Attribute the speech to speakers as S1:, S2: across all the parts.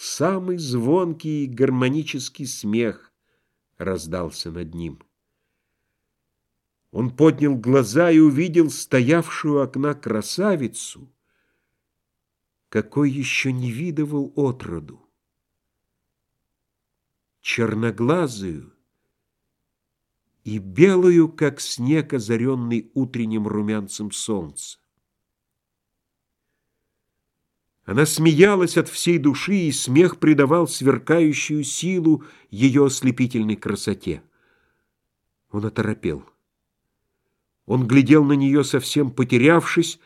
S1: самый звонкий гармонический смех раздался над ним. Он поднял глаза и увидел стоявшую окна красавицу, какой еще не видывал отроду. Черноглазую и белую, как снег, озаренный утренним румянцем солнца. Она смеялась от всей души, и смех придавал сверкающую силу ее ослепительной красоте. Он оторопел. Он глядел на нее, совсем потерявшись,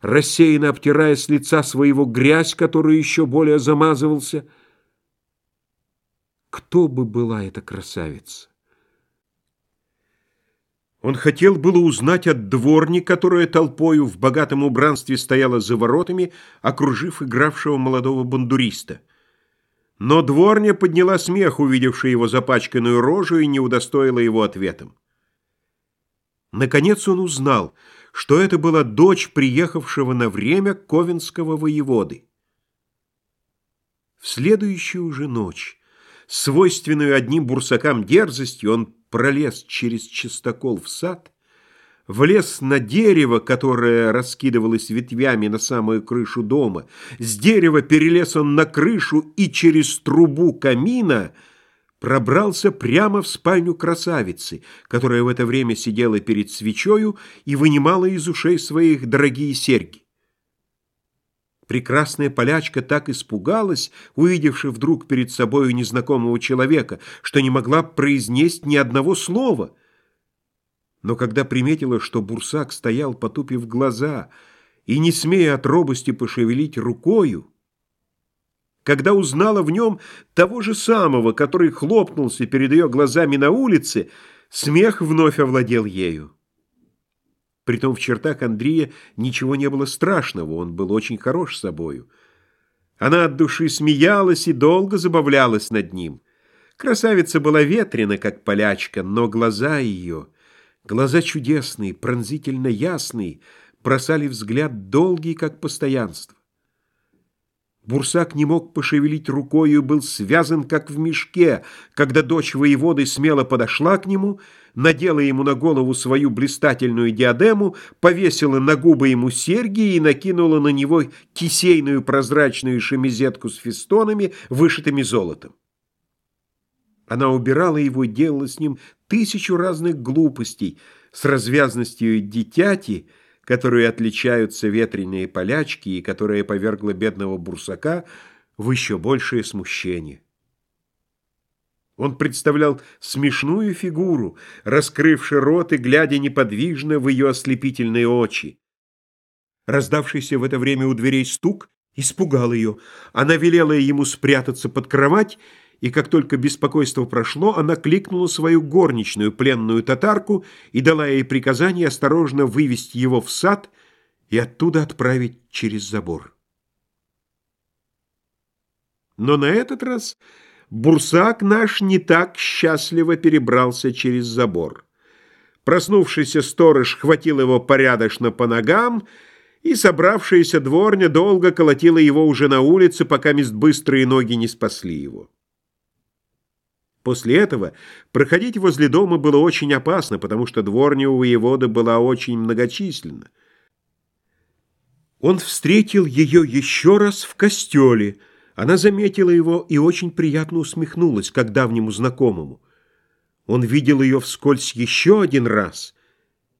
S1: рассеянно обтирая с лица своего грязь, которую еще более замазывался. Кто бы была эта красавица? Он хотел было узнать от дворни, которая толпою в богатом убранстве стояла за воротами, окружив игравшего молодого бандуриста. Но дворня подняла смех, увидевшая его запачканную рожу, и не удостоила его ответом. Наконец он узнал, что это была дочь приехавшего на время ковенского воеводы. В следующую же ночь, свойственную одним бурсакам дерзостью, он пролез через чистокол в сад, влез на дерево, которое раскидывалось ветвями на самую крышу дома. С дерева перелез он на крышу и через трубу камина пробрался прямо в спальню красавицы, которая в это время сидела перед свечою и вынимала из ушей своих дорогие серьги. Прекрасная полячка так испугалась, увидевши вдруг перед собою незнакомого человека, что не могла произнести ни одного слова. Но когда приметила, что бурсак стоял, потупив глаза, и не смея от робости пошевелить рукою, когда узнала в нем того же самого, который хлопнулся перед ее глазами на улице, смех вновь овладел ею. Притом в чертах Андрея ничего не было страшного, он был очень хорош собою. Она от души смеялась и долго забавлялась над ним. Красавица была ветрена, как полячка, но глаза ее, глаза чудесные, пронзительно ясные, бросали взгляд долгий, как постоянство. Бурсак не мог пошевелить рукой и был связан, как в мешке, когда дочь воеводы смело подошла к нему, надела ему на голову свою блистательную диадему, повесила на губы ему серьги и накинула на него кисейную прозрачную шемизетку с фестонами, вышитыми золотом. Она убирала его и делала с ним тысячу разных глупостей, с развязностью дитяти, которую отличаются ветреные полячки и которая повергла бедного бурсака в еще большее смущение. Он представлял смешную фигуру, раскрывший рот и глядя неподвижно в ее ослепительные очи. Раздавшийся в это время у дверей стук испугал ее. Она велела ему спрятаться под кровать, и как только беспокойство прошло, она кликнула свою горничную, пленную татарку, и дала ей приказание осторожно вывести его в сад и оттуда отправить через забор. Но на этот раз бурсак наш не так счастливо перебрался через забор. Проснувшийся сторож хватил его порядочно по ногам, и собравшаяся дворня долго колотила его уже на улице, пока мест быстрые ноги не спасли его. После этого проходить возле дома было очень опасно, потому что дворня у воевода была очень многочисленна. Он встретил ее еще раз в костеле. Она заметила его и очень приятно усмехнулась, как давнему знакомому. Он видел ее вскользь еще один раз,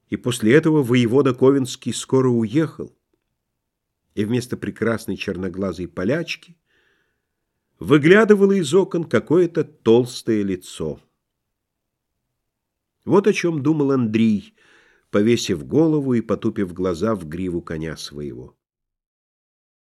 S1: и после этого воевода Ковенский скоро уехал. И вместо прекрасной черноглазой полячки выглядывало из окон какое-то толстое лицо. Вот о чем думал Андрей, повесив голову и потупив глаза в гриву коня своего.